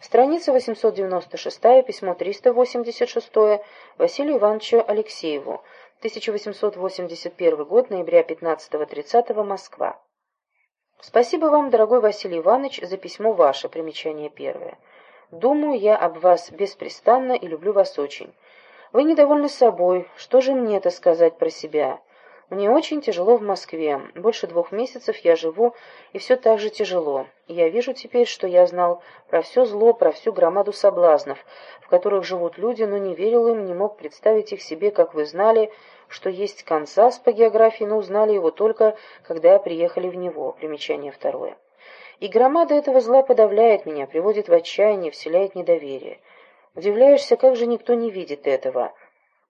Страница 896, письмо 386 Василию Ивановичу Алексееву, 1881 год, ноября 15-30, Москва. Спасибо вам, дорогой Василий Иванович, за письмо ваше, примечание первое. Думаю я об вас беспрестанно и люблю вас очень. Вы недовольны собой, что же мне это сказать про себя? Мне очень тяжело в Москве. Больше двух месяцев я живу, и все так же тяжело. Я вижу теперь, что я знал про все зло, про всю громаду соблазнов, в которых живут люди, но не верил им, не мог представить их себе, как вы знали, что есть Канзас по географии, но узнали его только, когда приехали в него. Примечание второе. И громада этого зла подавляет меня, приводит в отчаяние, вселяет недоверие. Удивляешься, как же никто не видит этого.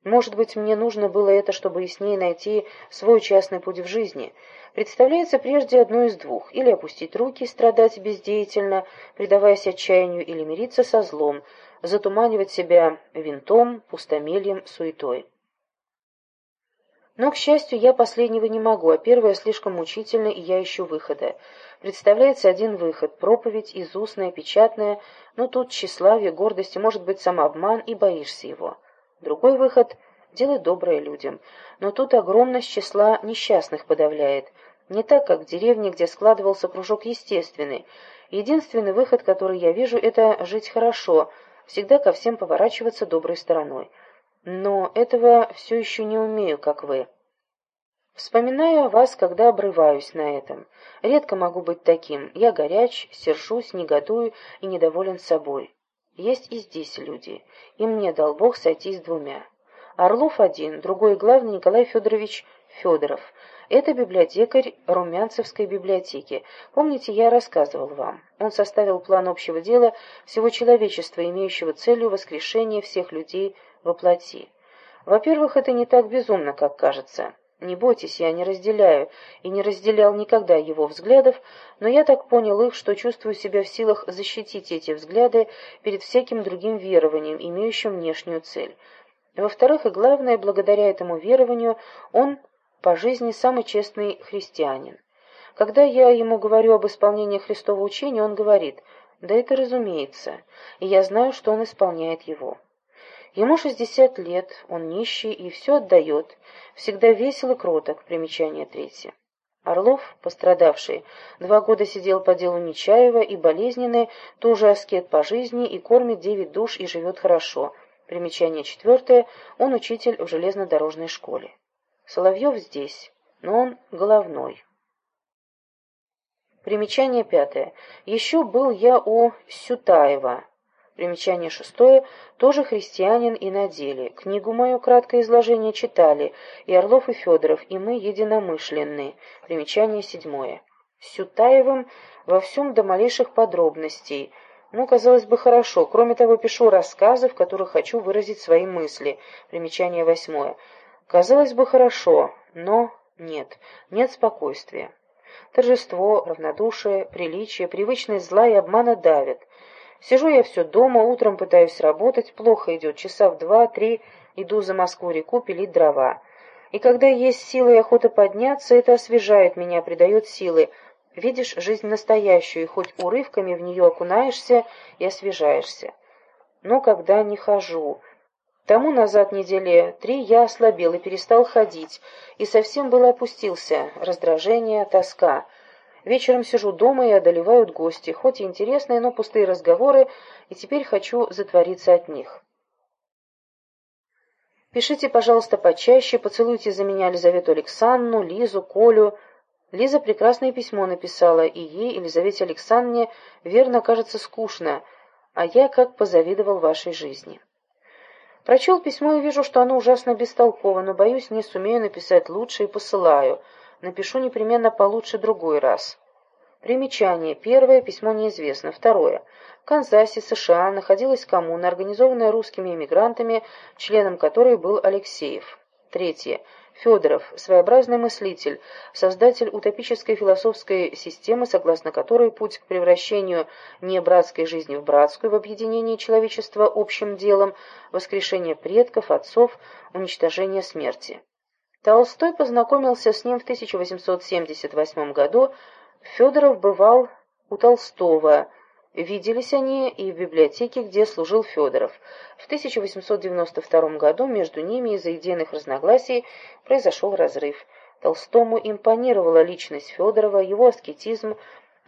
Может быть, мне нужно было это, чтобы яснее найти свой частный путь в жизни. Представляется прежде одно из двух. Или опустить руки, страдать бездеятельно, предаваясь отчаянию, или мириться со злом, затуманивать себя винтом, пустомельем, суетой. Но, к счастью, я последнего не могу, а первое слишком мучительно, и я ищу выхода. Представляется один выход — проповедь, изустная, печатная, но тут тщеславие, гордость и, может быть, самообман, и боишься его. Другой выход — делать доброе людям. Но тут огромность числа несчастных подавляет. Не так, как в деревне, где складывался кружок естественный. Единственный выход, который я вижу, это жить хорошо, всегда ко всем поворачиваться доброй стороной. Но этого все еще не умею, как вы. Вспоминаю о вас, когда обрываюсь на этом. Редко могу быть таким. Я горяч, сержусь, негодую и недоволен собой. Есть и здесь люди, и мне дал Бог сойти с двумя. Орлов один, другой главный Николай Федорович Федоров. Это библиотекарь Румянцевской библиотеки. Помните, я рассказывал вам. Он составил план общего дела всего человечества, имеющего целью воскрешение всех людей во плоти. Во-первых, это не так безумно, как кажется. Не бойтесь, я не разделяю и не разделял никогда его взглядов, но я так понял их, что чувствую себя в силах защитить эти взгляды перед всяким другим верованием, имеющим внешнюю цель. Во-вторых, и главное, благодаря этому верованию он по жизни самый честный христианин. Когда я ему говорю об исполнении Христового учения, он говорит, да это разумеется, и я знаю, что он исполняет его. Ему шестьдесят лет, он нищий и все отдает, всегда весел и кроток, примечание третье. Орлов, пострадавший, два года сидел по делу Нечаева и болезненный, тоже аскет по жизни и кормит девять душ и живет хорошо. Примечание четвертое, он учитель в железнодорожной школе. Соловьев здесь, но он головной. Примечание пятое. Еще был я у Сютаева. Примечание шестое. Тоже христианин и на деле. Книгу мою краткое изложение читали и Орлов, и Федоров, и мы единомышленные. Примечание седьмое. Сютаевым во всем до малейших подробностей. Ну, казалось бы, хорошо. Кроме того, пишу рассказы, в которых хочу выразить свои мысли. Примечание восьмое. Казалось бы, хорошо, но нет. Нет спокойствия. Торжество, равнодушие, приличие, привычность зла и обмана давят. Сижу я все дома, утром пытаюсь работать, плохо идет, часа в два-три иду за Москву-реку пилить дрова. И когда есть силы и охота подняться, это освежает меня, придает силы. Видишь жизнь настоящую, и хоть урывками в нее окунаешься и освежаешься. Но когда не хожу... Тому назад недели три я ослабел и перестал ходить, и совсем было опустился, раздражение, тоска — Вечером сижу дома и одолевают гости, хоть и интересные, но пустые разговоры, и теперь хочу затвориться от них. Пишите, пожалуйста, почаще, поцелуйте за меня Елизавету Александровну, Лизу, Колю. Лиза прекрасное письмо написала, и ей, Елизавете Александровне, верно, кажется скучно, а я как позавидовал вашей жизни. Прочел письмо и вижу, что оно ужасно бестолково, но, боюсь, не сумею написать лучше и посылаю — Напишу непременно получше другой раз. Примечание. Первое. Письмо неизвестно. Второе. В Канзасе, США, находилась коммуна, организованная русскими эмигрантами, членом которой был Алексеев. Третье. Федоров, своеобразный мыслитель, создатель утопической философской системы, согласно которой путь к превращению небратской жизни в братскую, в объединении человечества общим делом, воскрешение предков, отцов, уничтожение смерти. Толстой познакомился с ним в 1878 году. Федоров бывал у Толстого, Виделись они и в библиотеке, где служил Федоров. В 1892 году между ними из-за идейных разногласий произошел разрыв. Толстому импонировала личность Федорова, его аскетизм,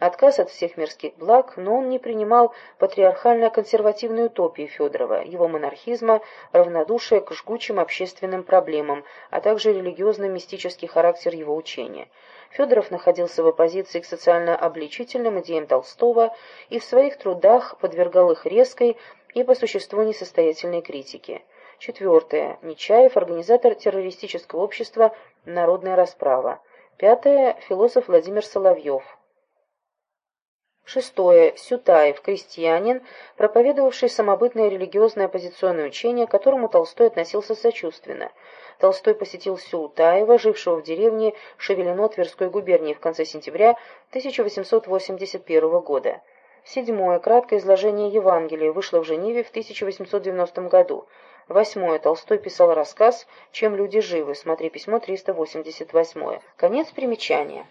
отказ от всех мирских благ, но он не принимал патриархально-консервативной утопии Федорова, его монархизма, равнодушие к жгучим общественным проблемам, а также религиозно-мистический характер его учения. Федоров находился в оппозиции к социально-обличительным идеям Толстого и в своих трудах подвергал их резкой и по существу несостоятельной критике. Четвертое. Нечаев, организатор террористического общества «Народная расправа». Пятое. Философ Владимир Соловьев. Шестое. Сютаев, крестьянин, проповедовавший самобытное религиозное оппозиционное учение, к которому Толстой относился сочувственно. Толстой посетил Сютаева, жившего в деревне Шевелино Тверской губернии в конце сентября 1881 года. Седьмое. Краткое изложение Евангелия вышло в Женеве в 1890 году. Восьмое. Толстой писал рассказ «Чем люди живы». Смотри письмо 388. Конец примечания.